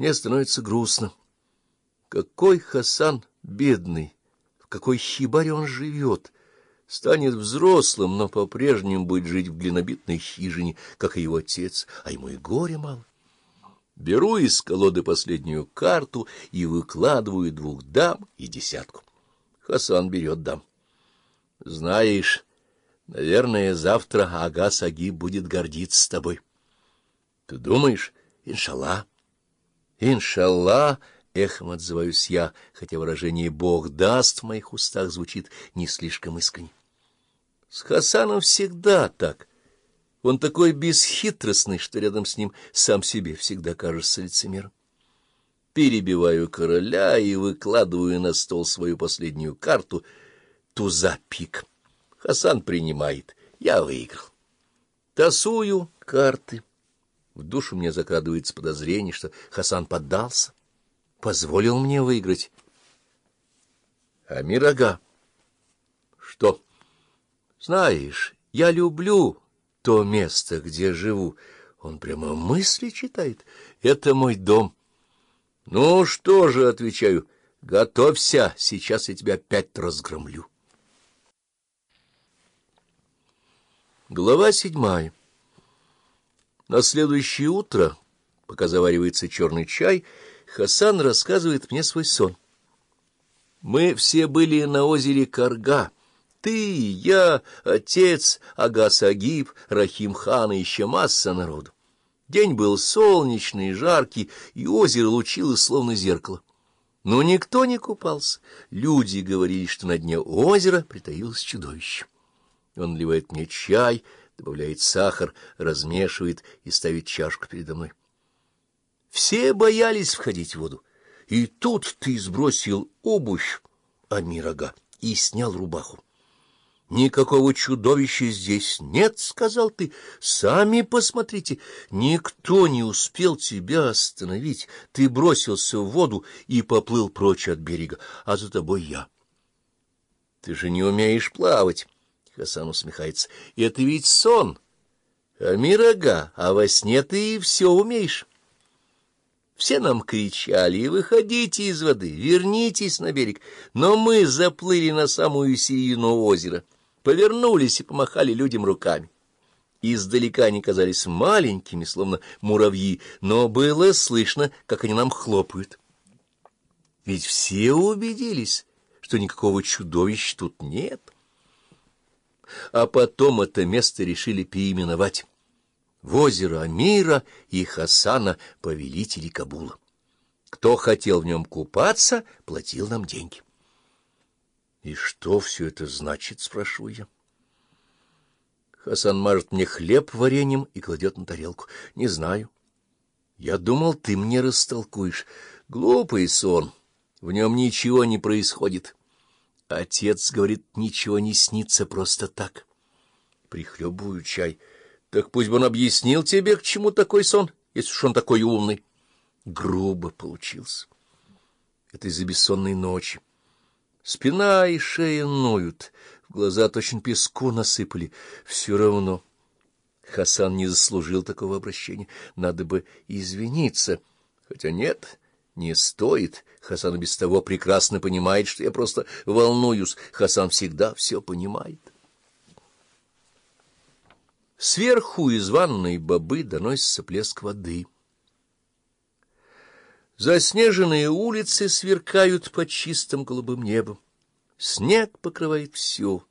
Мне становится грустно. Какой Хасан бедный, в какой хибаре он живет, станет взрослым, но по-прежнему будет жить в глинобитной хижине, как и его отец, а ему и горе мало. Беру из колоды последнюю карту и выкладываю двух дам и десятку. Хасан берет дам. Знаешь, наверное, завтра Ага Саги будет гордиться тобой. Ты думаешь? Иншалла. Иншалла, эхом отзываюсь я, хотя выражение «Бог даст» в моих устах звучит не слишком искренне. С Хасаном всегда так. Он такой бесхитростный, что рядом с ним сам себе всегда кажется лицемером. Перебиваю короля и выкладываю на стол свою последнюю карту — туза-пик. Хасан принимает. Я выиграл. Тасую карты. В душу мне закрадывается подозрение, что Хасан поддался, позволил мне выиграть. Амир Ага. Что? Знаешь, я люблю то место, где живу. Он прямо мысли читает. Это мой дом. Ну что же, отвечаю, готовься, сейчас я тебя опять разгромлю. Глава седьмая. На следующее утро, пока заваривается черный чай, Хасан рассказывает мне свой сон. Мы все были на озере Карга. Ты, я, отец, Агас Агиб, Рахим хан и еще масса народу. День был солнечный, жаркий, и озеро лучилось словно зеркало. Но никто не купался. Люди говорили, что на дне озера притаилось чудовище. Он наливает мне чай, добавляет сахар, размешивает и ставит чашку передо мной. Все боялись входить в воду. И тут ты сбросил обувь, Амирага, и снял рубаху. «Никакого чудовища здесь нет», — сказал ты. «Сами посмотрите, никто не успел тебя остановить. Ты бросился в воду и поплыл прочь от берега, а за тобой я». «Ты же не умеешь плавать», — Хасан усмехается. «Это ведь сон, Амирага, а во сне ты все умеешь». Все нам кричали, выходите из воды, вернитесь на берег, но мы заплыли на самую середину озера повернулись и помахали людям руками. Издалека они казались маленькими, словно муравьи, но было слышно, как они нам хлопают. Ведь все убедились, что никакого чудовища тут нет. А потом это место решили переименовать в озеро Амира и Хасана, повелителей Кабула. Кто хотел в нем купаться, платил нам деньги. — И что все это значит? — спрашиваю я. Хасан мажет мне хлеб вареньем и кладет на тарелку. — Не знаю. Я думал, ты мне растолкуешь. Глупый сон. В нем ничего не происходит. Отец говорит, ничего не снится просто так. Прихлебываю чай. Так пусть бы он объяснил тебе, к чему такой сон, если уж он такой умный. Грубо получился. Это из-за бессонной ночи. Спина и шея ноют, в глаза точно песку насыпали. Все равно Хасан не заслужил такого обращения. Надо бы извиниться. Хотя нет, не стоит. Хасан без того прекрасно понимает, что я просто волнуюсь. Хасан всегда все понимает. Сверху из ванной бобы доносится плеск воды. Заснеженные улицы сверкают под чистым голубым небом. Снег покрывает все.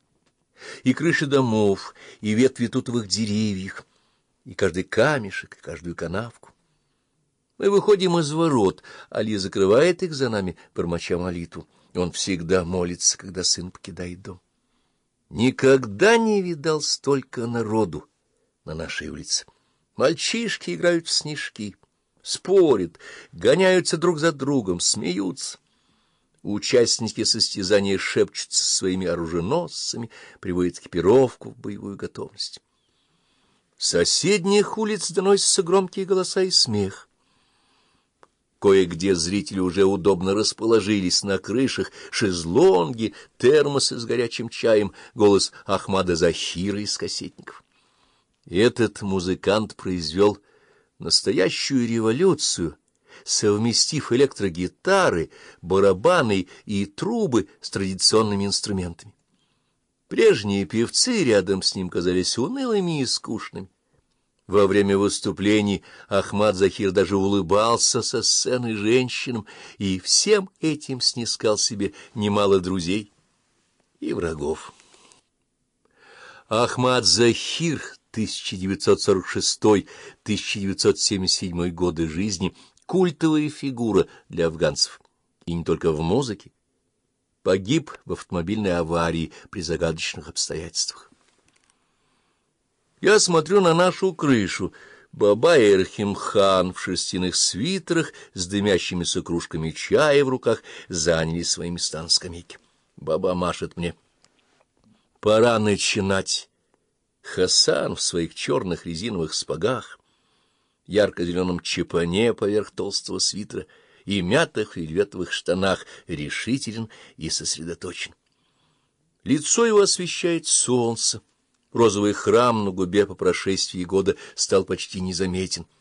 И крыши домов, и ветви тутовых деревьев, и каждый камешек, и каждую канавку. Мы выходим из ворот, Али закрывает их за нами, бормоча молитву. Он всегда молится, когда сын покидает дом. Никогда не видал столько народу на нашей улице. Мальчишки играют в снежки спорят, гоняются друг за другом, смеются. Участники состязания шепчутся своими оруженосцами, приводят экипировку в боевую готовность. С соседних улиц доносятся громкие голоса и смех. Кое-где зрители уже удобно расположились на крышах, шезлонги, термосы с горячим чаем, голос Ахмада Захира из кассетников. Этот музыкант произвел настоящую революцию совместив электрогитары, барабаны и трубы с традиционными инструментами. Прежние певцы рядом с ним казались унылыми и скучными. Во время выступлений Ахмад Захир даже улыбался со сцены женщинам и всем этим снискал себе немало друзей и врагов. Ахмад Захир, 1946-1977 годы жизни, культовая фигура для афганцев, и не только в музыке, погиб в автомобильной аварии при загадочных обстоятельствах. Я смотрю на нашу крышу. Баба Эрхимхан в шерстяных свитерах с дымящимися кружками чая в руках заняли свои места на скамейке. Баба машет мне. Пора начинать. Хасан в своих черных резиновых спагах, ярко-зеленом чепане поверх толстого свитера и мятых вельветовых штанах решителен и сосредоточен. Лицо его освещает солнце. Розовый храм на губе по прошествии года стал почти незаметен —